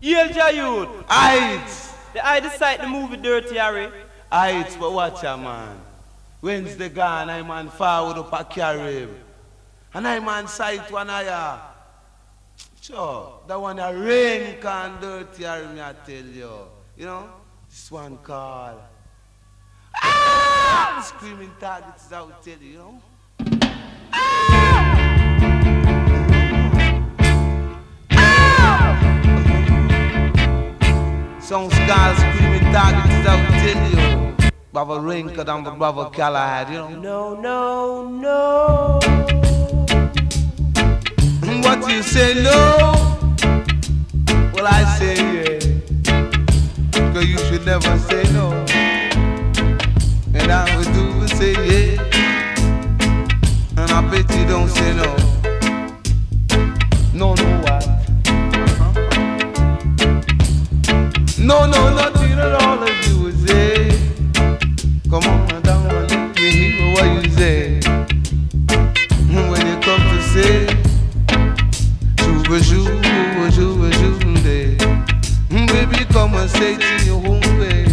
Yale Jayud. Aight. The I decide the movie Dirty Harry. Aight, but watch ya, man. Wednesday gone, I man forward up a carib. And I man sight one ya. Sure, that one a rain can dirty Harry, me I tell you. You know, this one call. Ah! Screaming targets, I will tell you, you know. Some scars screaming targets, I will tell you. Brother Rinka and brother Callahan, you know. No, no, no. What you say no? Well, I say yeah. Cause you should never say no. And I would do say, yeah. And I bet you don't say. No, No, no, nothing at all if you would say. Come on, I don't want to hear what you say. When you come to say, Juba, juba, juba, juba. Baby, come and say to your home, babe.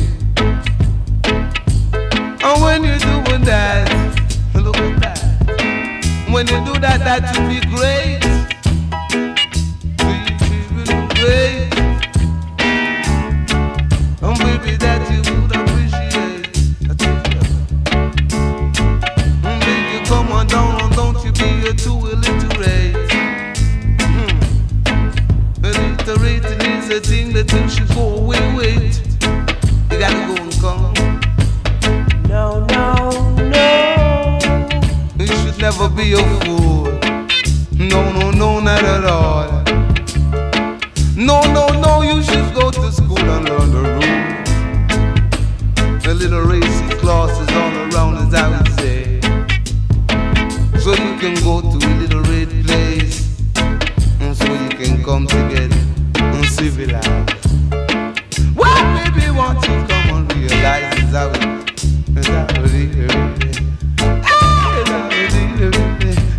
And when you're doing that, look at that. When you do that, that would be great. A thing that you should go away with. You gotta go and come. No, no, no. You should never be a fool. No, no, no, not at all. No, no, no, you should go to school and learn the rules. The little racy classes all around, as I would say. So you can go to a little red place, and so you can come together Well, baby, won't you come and realize as I would, as I would, as I would,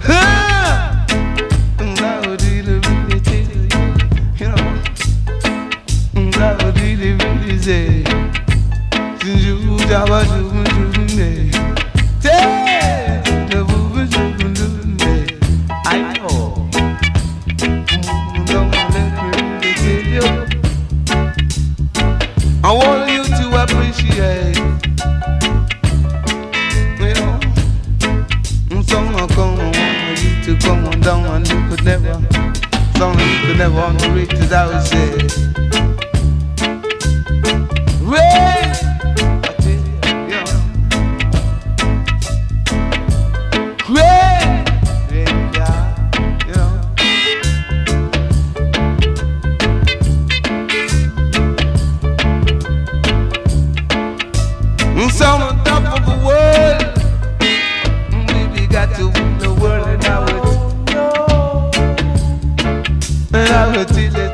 ah, as I would really? Tell you, you song you could never I would say. Rain. Mm, on top of the world, mm, baby got to rule